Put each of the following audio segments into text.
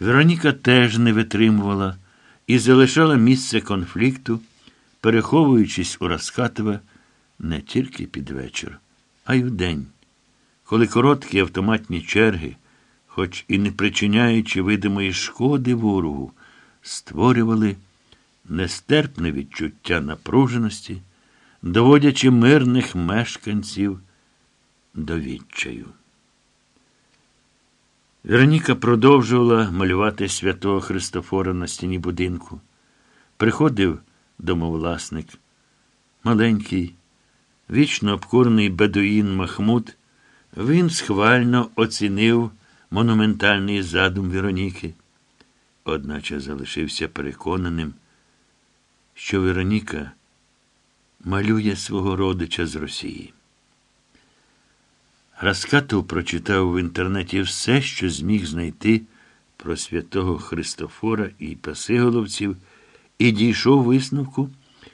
Вероніка теж не витримувала і залишала місце конфлікту, переховуючись у Раскатове не тільки під вечір, а й удень, коли короткі автоматні черги, хоч і не причиняючи видимої шкоди ворогу, створювали нестерпне відчуття напруженості, доводячи мирних мешканців до відчаю. Вероніка продовжувала малювати святого Христофора на стіні будинку. Приходив домовласник, маленький, вічно обкурений бедуїн Махмуд. Він схвально оцінив монументальний задум Вероніки, одначе залишився переконаним, що Вероніка малює свого родича з Росії. Раскатов прочитав в інтернеті все, що зміг знайти про святого Христофора і Пасиголовців, і дійшов висновку,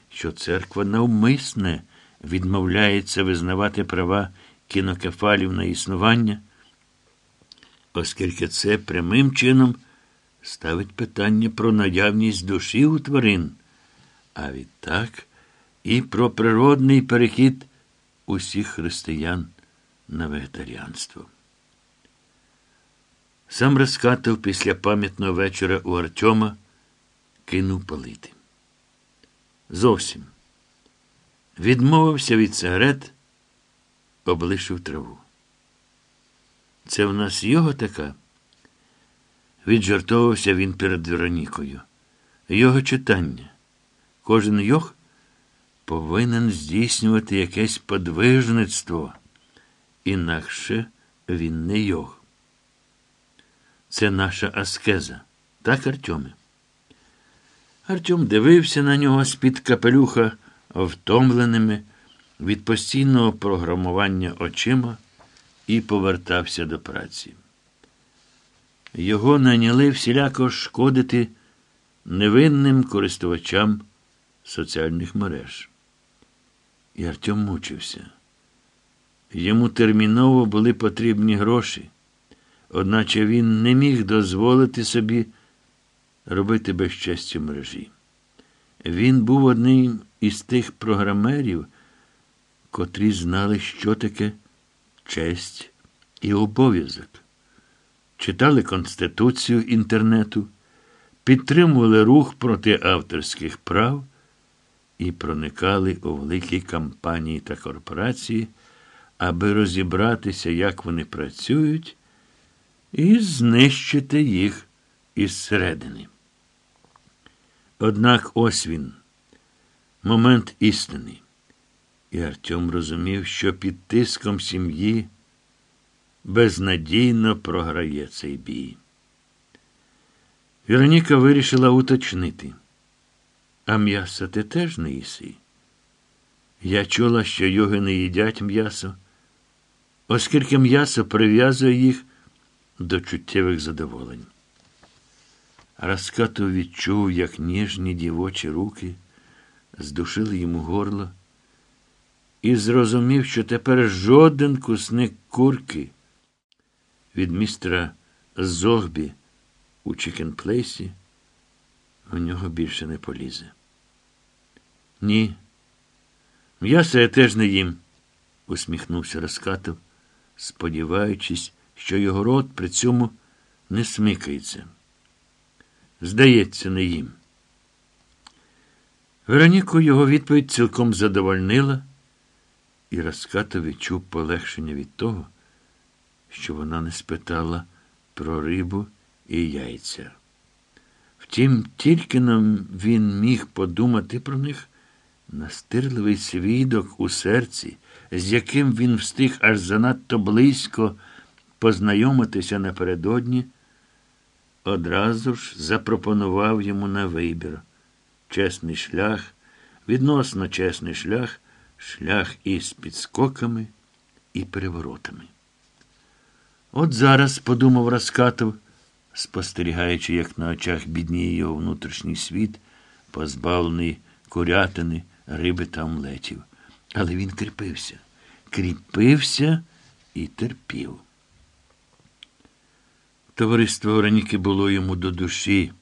що церква навмисне відмовляється визнавати права кінокефалів на існування, оскільки це прямим чином ставить питання про наявність душі у тварин, а відтак і про природний перехід усіх християн на вегетаріанство. Сам Раскатов після пам'ятного вечора у Артема кинув палити. Зовсім. Відмовився від сигарет, облишив траву. Це в нас його така. Віджартовувався він перед Веронікою. Його читання. Кожен йог повинен здійснювати якесь подвижництво. Інакше він не йог. Це наша аскеза. Так, Артьоме? Артем дивився на нього з-під капелюха, втомленими від постійного програмування очима і повертався до праці. Його наняли всіляко шкодити невинним користувачам соціальних мереж. І Артем мучився. Йому терміново були потрібні гроші, одначе він не міг дозволити собі робити безчестю мережі. Він був одним із тих програмерів, котрі знали, що таке честь і обов'язок, читали Конституцію інтернету, підтримували рух проти авторських прав і проникали у великі кампанії та корпорації аби розібратися, як вони працюють, і знищити їх із середини. Однак ось він, момент істини. І Артем розумів, що під тиском сім'ї безнадійно програє цей бій. Вероніка вирішила уточнити. А м'ясо ти теж не їси? Я чула, що йоги не їдять м'ясо оскільки м'ясо прив'язує їх до чуттєвих задоволень. Раскатов відчув, як ніжні дівочі руки здушили йому горло, і зрозумів, що тепер жоден кусник курки від містера Зогбі у Chicken Place і у нього більше не полізе. Ні. М'ясо я теж не їм, усміхнувся Раскатов сподіваючись, що його рот при цьому не смикається. Здається, не їм. Вероніку його відповідь цілком задовольнила, і Раскато відчув полегшення від того, що вона не спитала про рибу і яйця. Втім, тільки нам він міг подумати про них настирливий свідок у серці з яким він встиг аж занадто близько познайомитися напередодні, одразу ж запропонував йому на вибір чесний шлях, відносно чесний шлях, шлях із підскоками і переворотами. От зараз, подумав Раскатов, спостерігаючи, як на очах бідніє його внутрішній світ, позбавлений курятини, риби та омлетів. Але він кріпився, кріпився і терпів. Товариство Вероніки було йому до душі.